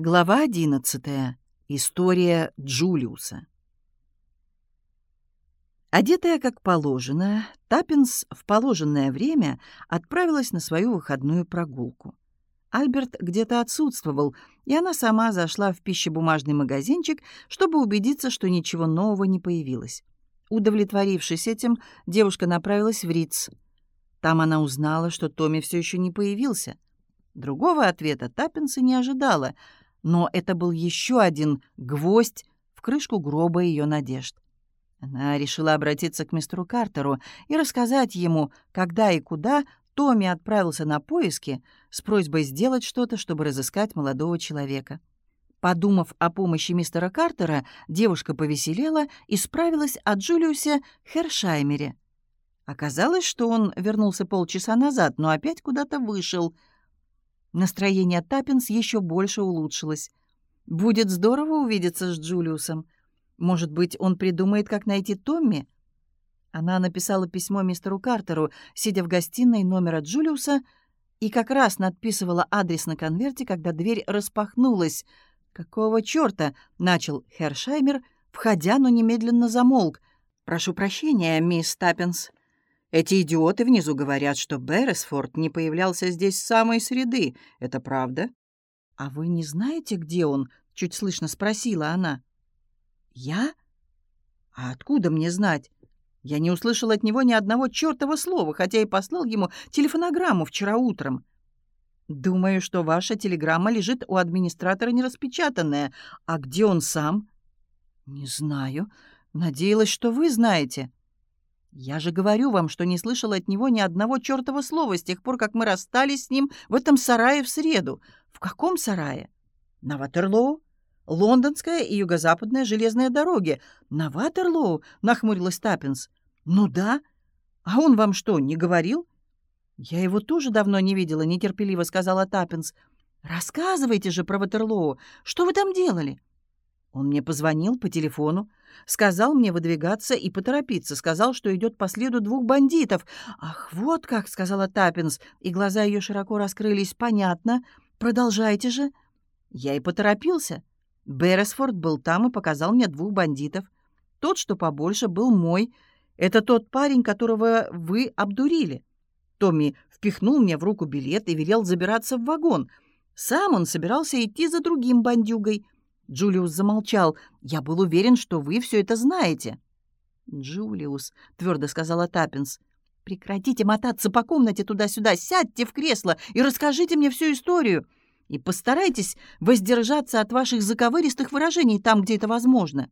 Глава 11. История Джулиуса. Одетая как положено, Таппинс в положенное время отправилась на свою выходную прогулку. Альберт где-то отсутствовал, и она сама зашла в пищебумажный магазинчик, чтобы убедиться, что ничего нового не появилось. Удовлетворившись этим, девушка направилась в Риц. Там она узнала, что Томми все еще не появился. Другого ответа Таппинс и не ожидала — но это был еще один гвоздь в крышку гроба ее надежд. Она решила обратиться к мистеру Картеру и рассказать ему, когда и куда Томми отправился на поиски с просьбой сделать что-то, чтобы разыскать молодого человека. Подумав о помощи мистера Картера, девушка повеселела и справилась о Джулиусе Хершаймере. Оказалось, что он вернулся полчаса назад, но опять куда-то вышел — Настроение Таппинс еще больше улучшилось. «Будет здорово увидеться с Джулиусом. Может быть, он придумает, как найти Томми?» Она написала письмо мистеру Картеру, сидя в гостиной номера Джулиуса, и как раз надписывала адрес на конверте, когда дверь распахнулась. «Какого чёрта?» — начал Хершаймер, входя, но немедленно замолк. «Прошу прощения, мисс Таппинс. Эти идиоты внизу говорят, что Берресфорд не появлялся здесь с самой среды. Это правда?» «А вы не знаете, где он?» — чуть слышно спросила она. «Я? А откуда мне знать? Я не услышал от него ни одного чёртова слова, хотя и послал ему телефонограмму вчера утром. Думаю, что ваша телеграмма лежит у администратора нераспечатанная. А где он сам?» «Не знаю. Надеялась, что вы знаете». «Я же говорю вам, что не слышала от него ни одного чертова слова с тех пор, как мы расстались с ним в этом сарае в среду. В каком сарае? На Ватерлоу? Лондонская и юго-западная железные дороги. На Ватерлоу?» — нахмурилась Таппинс. «Ну да. А он вам что, не говорил?» «Я его тоже давно не видела», — нетерпеливо сказала Таппинс. «Рассказывайте же про Ватерлоу. Что вы там делали?» Он мне позвонил по телефону. Сказал мне выдвигаться и поторопиться. Сказал, что идет по следу двух бандитов. «Ах, вот как!» — сказала Таппинс, и глаза ее широко раскрылись. «Понятно. Продолжайте же». Я и поторопился. Берресфорд был там и показал мне двух бандитов. Тот, что побольше, был мой. Это тот парень, которого вы обдурили. Томми впихнул мне в руку билет и велел забираться в вагон. Сам он собирался идти за другим бандюгой — Джулиус замолчал. «Я был уверен, что вы все это знаете». «Джулиус», — твердо сказала Таппинс, — «прекратите мотаться по комнате туда-сюда, сядьте в кресло и расскажите мне всю историю. И постарайтесь воздержаться от ваших заковыристых выражений там, где это возможно».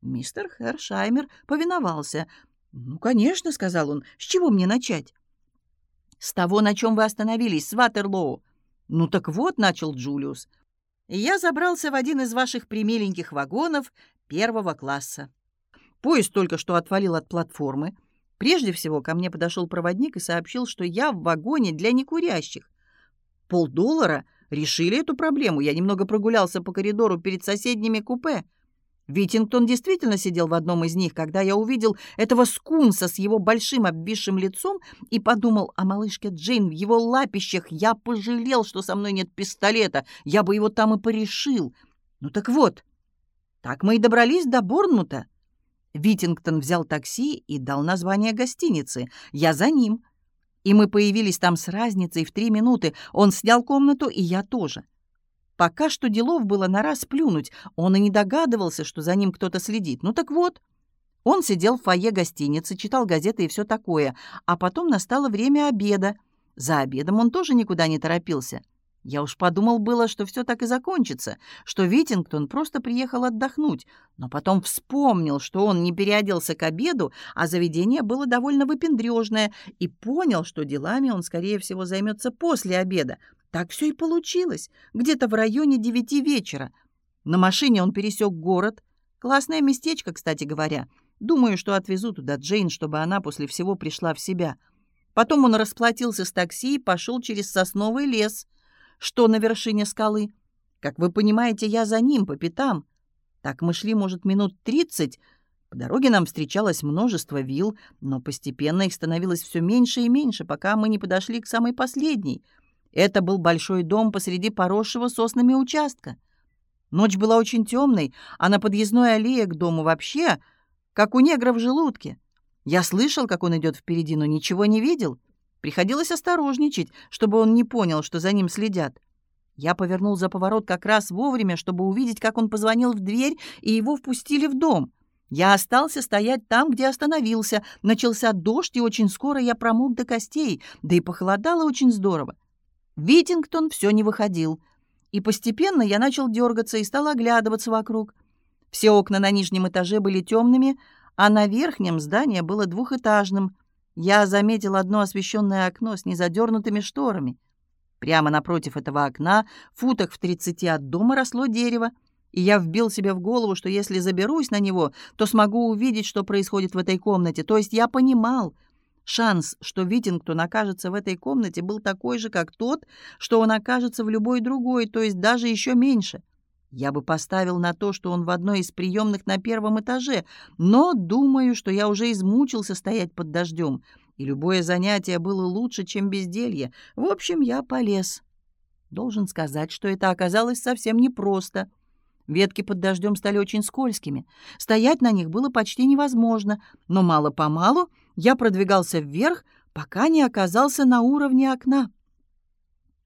Мистер Хершаймер повиновался. «Ну, конечно», — сказал он, — «с чего мне начать?» «С того, на чем вы остановились, с Ватерлоу». «Ну так вот», — начал Джулиус, — я забрался в один из ваших примиленьких вагонов первого класса. Поезд только что отвалил от платформы. Прежде всего ко мне подошел проводник и сообщил, что я в вагоне для некурящих. Полдоллара решили эту проблему. Я немного прогулялся по коридору перед соседними купе — Витингтон действительно сидел в одном из них, когда я увидел этого скунса с его большим обвисшим лицом и подумал о малышке Джейн в его лапищах. Я пожалел, что со мной нет пистолета. Я бы его там и порешил. Ну так вот, так мы и добрались до Борнмута. Витингтон взял такси и дал название гостиницы. Я за ним. И мы появились там с разницей в три минуты. Он снял комнату, и я тоже. Пока что делов было на раз плюнуть, он и не догадывался, что за ним кто-то следит. Ну так вот, он сидел в фойе гостиницы, читал газеты и все такое, а потом настало время обеда. За обедом он тоже никуда не торопился. Я уж подумал было, что все так и закончится, что Витингтон просто приехал отдохнуть, но потом вспомнил, что он не переоделся к обеду, а заведение было довольно выпендрежное, и понял, что делами он, скорее всего, займется после обеда, так все и получилось, где-то в районе девяти вечера. На машине он пересек город. Классное местечко, кстати говоря. Думаю, что отвезу туда Джейн, чтобы она после всего пришла в себя. Потом он расплатился с такси и пошел через сосновый лес, что на вершине скалы. Как вы понимаете, я за ним, по пятам. Так мы шли, может, минут тридцать. По дороге нам встречалось множество вилл, но постепенно их становилось все меньше и меньше, пока мы не подошли к самой последней — это был большой дом посреди поросшего соснами участка. Ночь была очень темной, а на подъездной аллее к дому вообще, как у негра в желудке. Я слышал, как он идет впереди, но ничего не видел. Приходилось осторожничать, чтобы он не понял, что за ним следят. Я повернул за поворот как раз вовремя, чтобы увидеть, как он позвонил в дверь, и его впустили в дом. Я остался стоять там, где остановился. Начался дождь, и очень скоро я промок до костей, да и похолодало очень здорово. Витингтон все не выходил. И постепенно я начал дергаться и стал оглядываться вокруг. Все окна на нижнем этаже были темными, а на верхнем здание было двухэтажным. Я заметил одно освещенное окно с незадернутыми шторами. Прямо напротив этого окна, футах в тридцати от дома, росло дерево, и я вбил себе в голову, что если заберусь на него, то смогу увидеть, что происходит в этой комнате. То есть я понимал, шанс, что Витингтон окажется в этой комнате, был такой же, как тот, что он окажется в любой другой, то есть даже еще меньше. Я бы поставил на то, что он в одной из приемных на первом этаже, но думаю, что я уже измучился стоять под дождем, и любое занятие было лучше, чем безделье. В общем, я полез. Должен сказать, что это оказалось совсем непросто. Ветки под дождем стали очень скользкими. Стоять на них было почти невозможно, но мало-помалу я продвигался вверх, пока не оказался на уровне окна.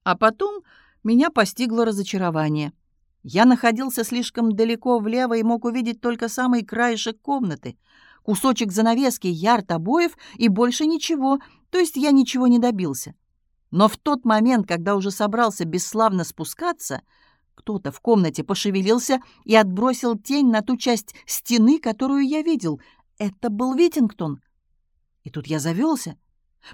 А потом меня постигло разочарование — я находился слишком далеко влево и мог увидеть только самый краешек комнаты. Кусочек занавески, ярд обоев и больше ничего, то есть я ничего не добился. Но в тот момент, когда уже собрался бесславно спускаться, кто-то в комнате пошевелился и отбросил тень на ту часть стены, которую я видел. Это был Витингтон. И тут я завелся.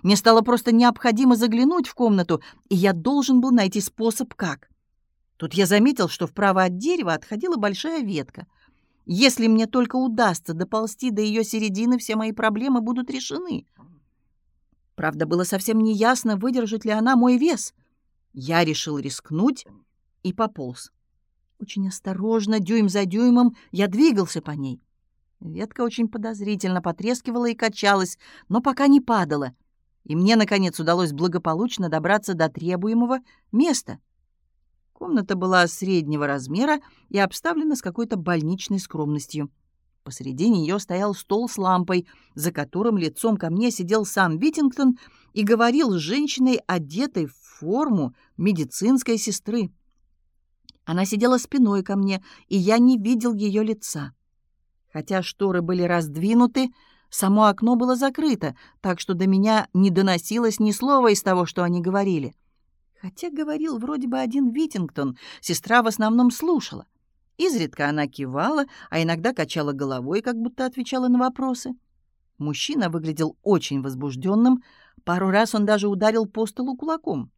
Мне стало просто необходимо заглянуть в комнату, и я должен был найти способ, как. Тут я заметил, что вправо от дерева отходила большая ветка. Если мне только удастся доползти до ее середины, все мои проблемы будут решены. Правда, было совсем неясно, выдержит ли она мой вес. Я решил рискнуть и пополз. Очень осторожно, дюйм за дюймом, я двигался по ней. Ветка очень подозрительно потрескивала и качалась, но пока не падала. И мне, наконец, удалось благополучно добраться до требуемого места — Комната была среднего размера и обставлена с какой-то больничной скромностью. Посредине нее стоял стол с лампой, за которым лицом ко мне сидел сам Витингтон и говорил с женщиной, одетой в форму медицинской сестры. Она сидела спиной ко мне, и я не видел ее лица. Хотя шторы были раздвинуты, само окно было закрыто, так что до меня не доносилось ни слова из того, что они говорили. Хотя говорил вроде бы один Витингтон, сестра в основном слушала. Изредка она кивала, а иногда качала головой, как будто отвечала на вопросы. Мужчина выглядел очень возбужденным, пару раз он даже ударил по столу кулаком.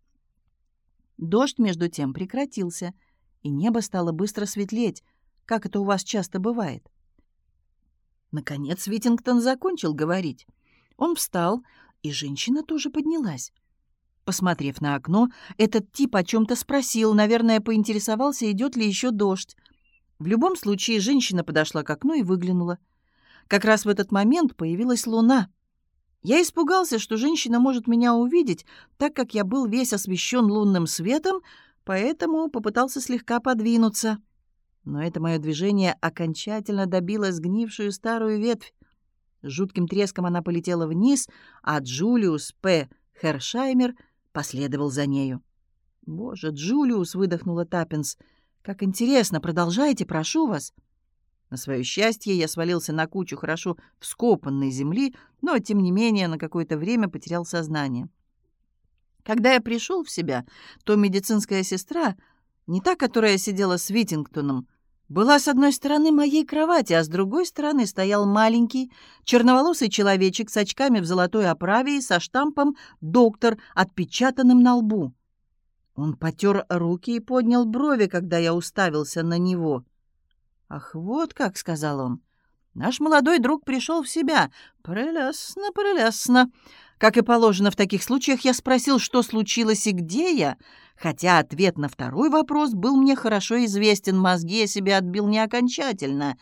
Дождь, между тем, прекратился, и небо стало быстро светлеть, как это у вас часто бывает. Наконец Витингтон закончил говорить. Он встал, и женщина тоже поднялась. Посмотрев на окно, этот тип о чем-то спросил, наверное, поинтересовался, идет ли еще дождь. В любом случае, женщина подошла к окну и выглянула. Как раз в этот момент появилась луна. Я испугался, что женщина может меня увидеть, так как я был весь освещен лунным светом, поэтому попытался слегка подвинуться. Но это мое движение окончательно добило сгнившую старую ветвь. Жутким треском она полетела вниз, а Джулиус П. Хершаймер — последовал за нею. «Боже, Джулиус!» — выдохнула Таппинс. «Как интересно! Продолжайте, прошу вас!» На свое счастье я свалился на кучу хорошо вскопанной земли, но, тем не менее, на какое-то время потерял сознание. Когда я пришел в себя, то медицинская сестра, не та, которая сидела с Витингтоном, была с одной стороны моей кровати, а с другой стороны стоял маленький, черноволосый человечек с очками в золотой оправе и со штампом «Доктор», отпечатанным на лбу. Он потер руки и поднял брови, когда я уставился на него. «Ах, вот как», — сказал он, — «наш молодой друг пришел в себя. Прелестно, прелестно. Как и положено в таких случаях, я спросил, что случилось и где я» хотя ответ на второй вопрос был мне хорошо известен, мозги я себе отбил не окончательно.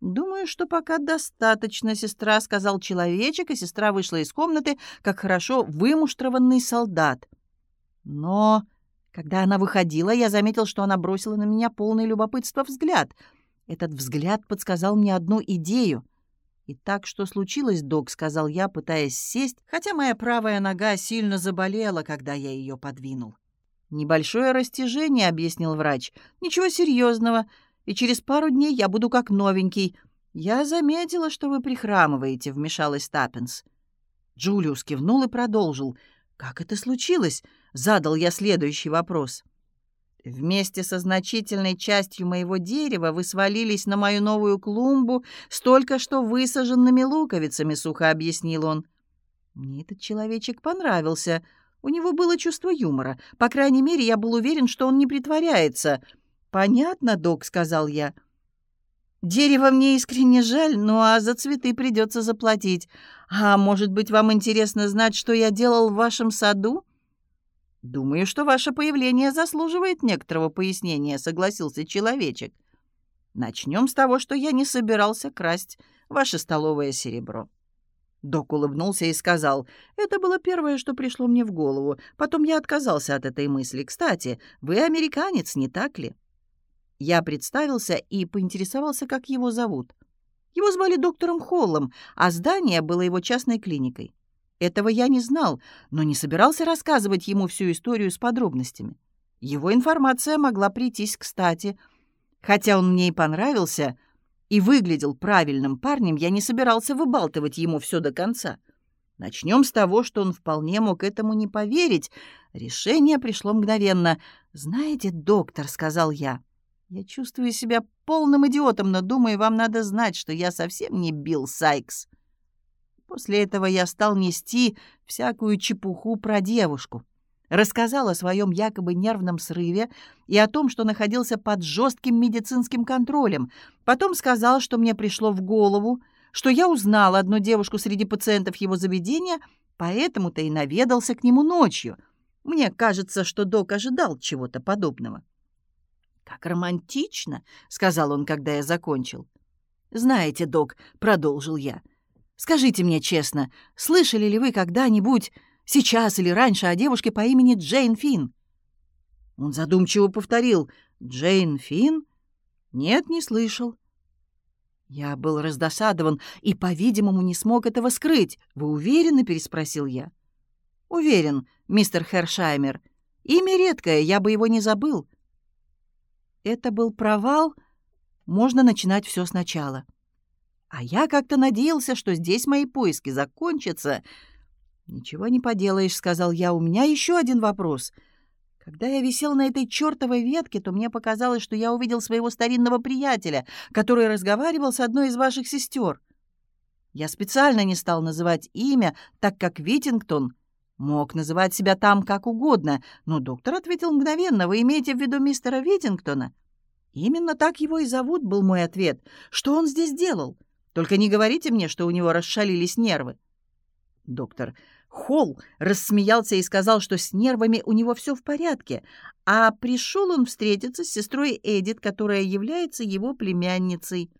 «Думаю, что пока достаточно, сестра», — сказал человечек, и сестра вышла из комнаты, как хорошо вымуштрованный солдат. Но Когда она выходила, я заметил, что она бросила на меня полное любопытство взгляд. Этот взгляд подсказал мне одну идею. «И так, что случилось, док?» — сказал я, пытаясь сесть, хотя моя правая нога сильно заболела, когда я ее подвинул. «Небольшое растяжение», — объяснил врач. «Ничего серьезного, и через пару дней я буду как новенький. Я заметила, что вы прихрамываете», — вмешалась Таппинс. Джулиус кивнул и продолжил. «Как это случилось?» — задал я следующий вопрос. «Вместе со значительной частью моего дерева вы свалились на мою новую клумбу с только что высаженными луковицами», — сухо объяснил он. Мне этот человечек понравился. У него было чувство юмора. По крайней мере, я был уверен, что он не притворяется. «Понятно, док», — сказал я. «Дерево мне искренне жаль, ну а за цветы придется заплатить. А может быть, вам интересно знать, что я делал в вашем саду?» «Думаю, что ваше появление заслуживает некоторого пояснения», — согласился человечек. «Начнем с того, что я не собирался красть ваше столовое серебро». Док улыбнулся и сказал, «Это было первое, что пришло мне в голову. Потом я отказался от этой мысли. Кстати, вы американец, не так ли?» Я представился и поинтересовался, как его зовут. Его звали доктором Холлом, а здание было его частной клиникой. Этого я не знал, но не собирался рассказывать ему всю историю с подробностями. Его информация могла прийтись кстати. Хотя он мне и понравился, и выглядел правильным парнем, я не собирался выбалтывать ему все до конца. Начнем с того, что он вполне мог этому не поверить. Решение пришло мгновенно. «Знаете, доктор», — сказал я, — «я чувствую себя полным идиотом, но думаю, вам надо знать, что я совсем не Билл Сайкс». После этого я стал нести всякую чепуху про девушку. Рассказал о своем якобы нервном срыве и о том, что находился под жестким медицинским контролем. Потом сказал, что мне пришло в голову, что я узнал одну девушку среди пациентов его заведения, поэтому-то и наведался к нему ночью. Мне кажется, что док ожидал чего-то подобного. «Как романтично!» — сказал он, когда я закончил. «Знаете, док», — продолжил я, — «скажите мне честно, слышали ли вы когда-нибудь Сейчас или раньше о девушке по имени Джейн Финн». Он задумчиво повторил «Джейн Финн?» «Нет, не слышал». Я был раздосадован и, по-видимому, не смог этого скрыть. «Вы уверены?» — переспросил я. «Уверен, мистер Хершаймер. Имя редкое, я бы его не забыл». Это был провал. Можно начинать все сначала. А я как-то надеялся, что здесь мои поиски закончатся, «Ничего не поделаешь», — сказал я. «У меня еще один вопрос. Когда я висел на этой чертовой ветке, то мне показалось, что я увидел своего старинного приятеля, который разговаривал с одной из ваших сестер. Я специально не стал называть имя, так как Витингтон мог называть себя там как угодно, но доктор ответил мгновенно. «Вы имеете в виду мистера Витингтона?» «Именно так его и зовут», — был мой ответ. «Что он здесь делал? Только не говорите мне, что у него расшалились нервы». Доктор Холл рассмеялся и сказал, что с нервами у него все в порядке, а пришел он встретиться с сестрой Эдит, которая является его племянницей.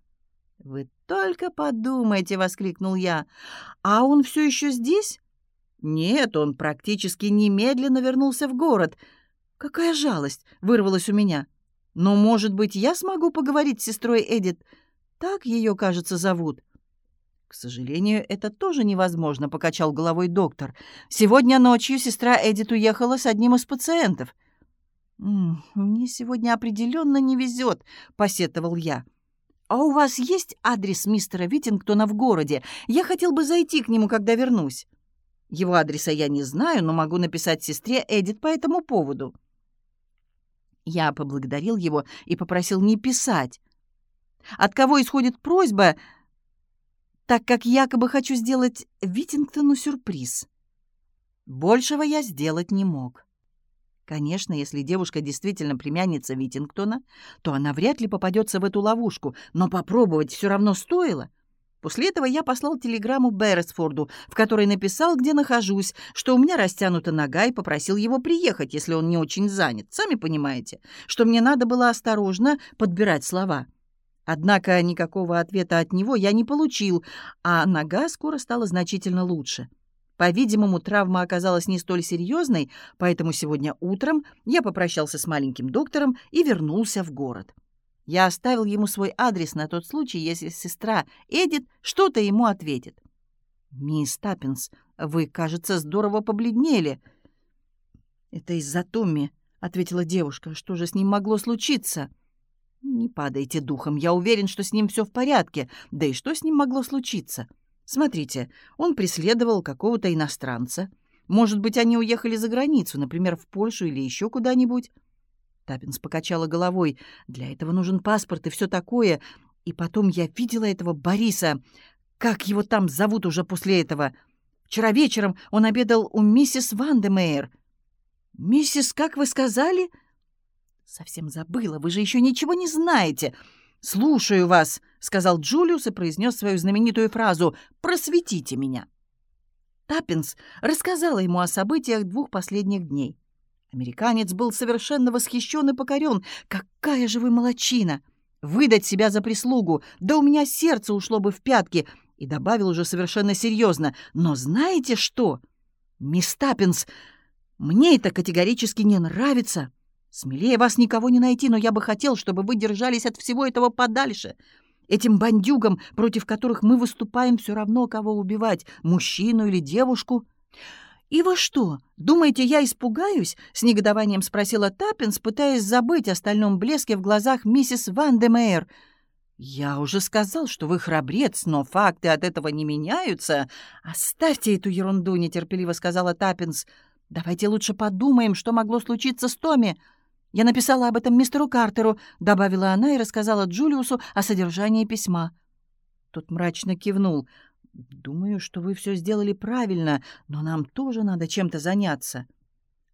«Вы только подумайте!» — воскликнул я. «А он все еще здесь?» «Нет, он практически немедленно вернулся в город. Какая жалость!» — вырвалась у меня. «Но, может быть, я смогу поговорить с сестрой Эдит? Так ее, кажется, зовут». «К сожалению, это тоже невозможно», — покачал головой доктор. «Сегодня ночью сестра Эдит уехала с одним из пациентов». «Мне сегодня определенно не везет», — посетовал я. «А у вас есть адрес мистера Витингтона в городе? Я хотел бы зайти к нему, когда вернусь». Его адреса я не знаю, но могу написать сестре Эдит по этому поводу. Я поблагодарил его и попросил не писать. От кого исходит просьба, так как якобы хочу сделать Витингтону сюрприз. Большего я сделать не мог. Конечно, если девушка действительно племянница Витингтона, то она вряд ли попадется в эту ловушку, но попробовать все равно стоило. После этого я послал телеграмму Берресфорду, в которой написал, где нахожусь, что у меня растянута нога, и попросил его приехать, если он не очень занят. Сами понимаете, что мне надо было осторожно подбирать слова. Однако никакого ответа от него я не получил, а нога скоро стала значительно лучше. По-видимому, травма оказалась не столь серьезной, поэтому сегодня утром я попрощался с маленьким доктором и вернулся в город. Я оставил ему свой адрес на тот случай, если сестра Эдит что-то ему ответит. «Мисс Таппинс, вы, кажется, здорово побледнели». «Это из-за Томми», — ответила девушка. «Что же с ним могло случиться?» «Не падайте духом. Я уверен, что с ним все в порядке. Да и что с ним могло случиться?» «Смотрите, он преследовал какого-то иностранца. Может быть, они уехали за границу, например, в Польшу или еще куда-нибудь?» Таппенс покачала головой. «Для этого нужен паспорт и все такое. И потом я видела этого Бориса. Как его там зовут уже после этого? Вчера вечером он обедал у миссис Вандемейр». «Миссис, как вы сказали?» «Совсем забыла. Вы же еще ничего не знаете». «Слушаю вас», — сказал Джулиус и произнес свою знаменитую фразу «Просветите меня». Таппенс рассказала ему о событиях двух последних дней. Американец был совершенно восхищен и покорен. «Какая же вы молочина! Выдать себя за прислугу! Да у меня сердце ушло бы в пятки!» И добавил уже совершенно серьезно. «Но знаете что? Мисс Таппинс, мне это категорически не нравится. Смелее вас никого не найти, но я бы хотел, чтобы вы держались от всего этого подальше. Этим бандюгам, против которых мы выступаем, все равно, кого убивать, мужчину или девушку». «И вы что, думаете, я испугаюсь?» — с негодованием спросила Таппенс, пытаясь забыть о стальном блеске в глазах миссис Ван. «Я уже сказал, что вы храбрец, но факты от этого не меняются. Оставьте эту ерунду», — нетерпеливо сказала Таппенс. «Давайте лучше подумаем, что могло случиться с Томми. Я написала об этом мистеру Картеру», — добавила она и рассказала Джулиусу о содержании письма. Тот мрачно кивнул — «Думаю, что вы все сделали правильно, но нам тоже надо чем-то заняться».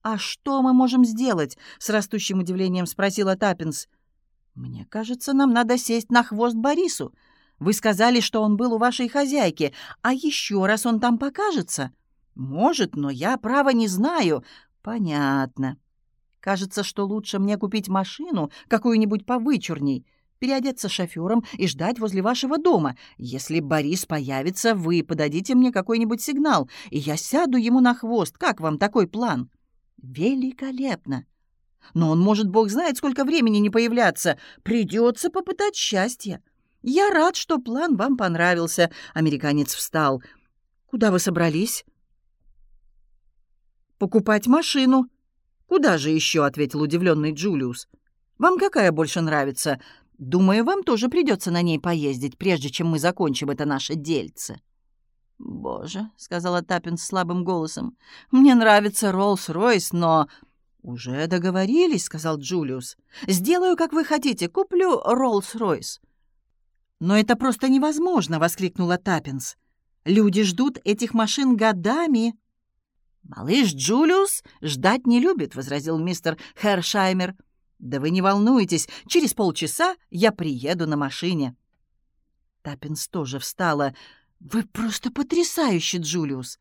«А что мы можем сделать?» — с растущим удивлением спросила Таппинс. «Мне кажется, нам надо сесть на хвост Борису. Вы сказали, что он был у вашей хозяйки, а еще раз он там покажется?» «Может, но я, право, не знаю». «Понятно. Кажется, что лучше мне купить машину, какую-нибудь повычурней» переодеться шофером и ждать возле вашего дома. Если Борис появится, вы подадите мне какой-нибудь сигнал, и я сяду ему на хвост. Как вам такой план?» «Великолепно!» «Но он может, бог знает, сколько времени не появляться. Придется попытать счастье. Я рад, что план вам понравился». Американец встал. «Куда вы собрались?» «Покупать машину». «Куда же еще?» — ответил удивленный Джулиус. «Вам какая больше нравится? Думаю, вам тоже придется на ней поездить, прежде чем мы закончим это наше дельце». «Боже», — сказала Таппенс слабым голосом, — «мне нравится Роллс-Ройс, но...» «Уже договорились», — сказал Джулиус. «Сделаю, как вы хотите, куплю Роллс-Ройс». «Но это просто невозможно!» — воскликнула Таппенс. «Люди ждут этих машин годами!» «Малыш Джулиус ждать не любит», — возразил мистер Хершаймер. «Да вы не волнуйтесь, через полчаса я приеду на машине». Таппинс тоже встала. «Вы просто потрясающий, Джулиус!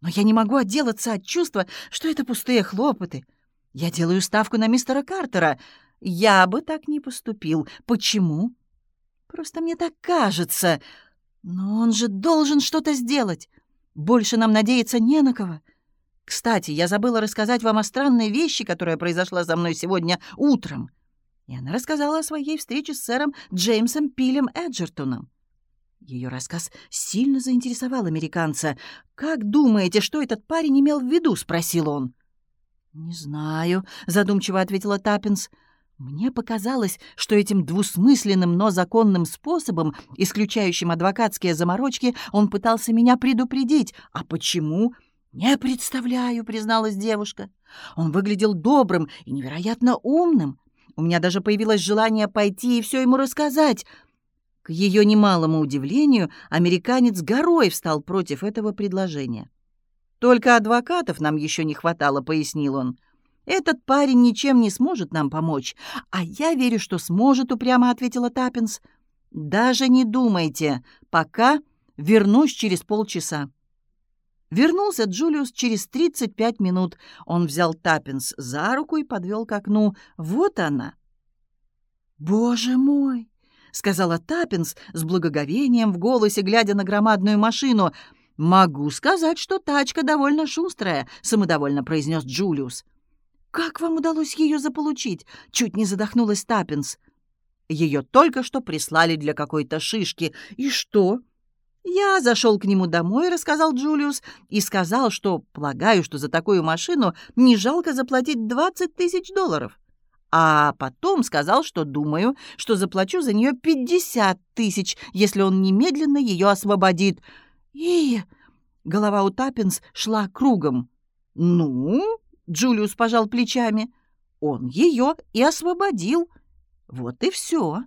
Но я не могу отделаться от чувства, что это пустые хлопоты. Я делаю ставку на мистера Картера. Я бы так не поступил. Почему? Просто мне так кажется. Но он же должен что-то сделать. Больше нам надеяться не на кого. Кстати, я забыла рассказать вам о странной вещи, которая произошла со мной сегодня утром. И она рассказала о своей встрече с сэром Джеймсом Пилем Эджертоном. Ее рассказ сильно заинтересовал американца. «Как думаете, что этот парень имел в виду?» — спросил он. «Не знаю», — задумчиво ответила Таппинс. «Мне показалось, что этим двусмысленным, но законным способом, исключающим адвокатские заморочки, он пытался меня предупредить. А почему?» «Не представляю», — призналась девушка. «Он выглядел добрым и невероятно умным. У меня даже появилось желание пойти и все ему рассказать». К ее немалому удивлению, американец горой встал против этого предложения. «Только адвокатов нам еще не хватало», — пояснил он. «Этот парень ничем не сможет нам помочь». «А я верю, что сможет», — упрямо ответила Таппинс. «Даже не думайте. Пока вернусь через полчаса». Вернулся Джулиус через 35 минут. Он взял Таппенс за руку и подвел к окну. Вот она. «Боже мой!» — сказала Таппенс с благоговением в голосе, глядя на громадную машину. «Могу сказать, что тачка довольно шустрая», — самодовольно произнес Джулиус. «Как вам удалось ее заполучить?» — чуть не задохнулась Таппенс. «Ее только что прислали для какой-то шишки. И что?» «Я зашел к нему домой», — рассказал Джулиус, и сказал, что полагаю, что за такую машину не жалко заплатить 20 тысяч долларов. А потом сказал, что думаю, что заплачу за нее 50 тысяч, если он немедленно ее освободит. И голова у Таппинс шла кругом. «Ну?» — Джулиус пожал плечами. «Он ее и освободил. Вот и все».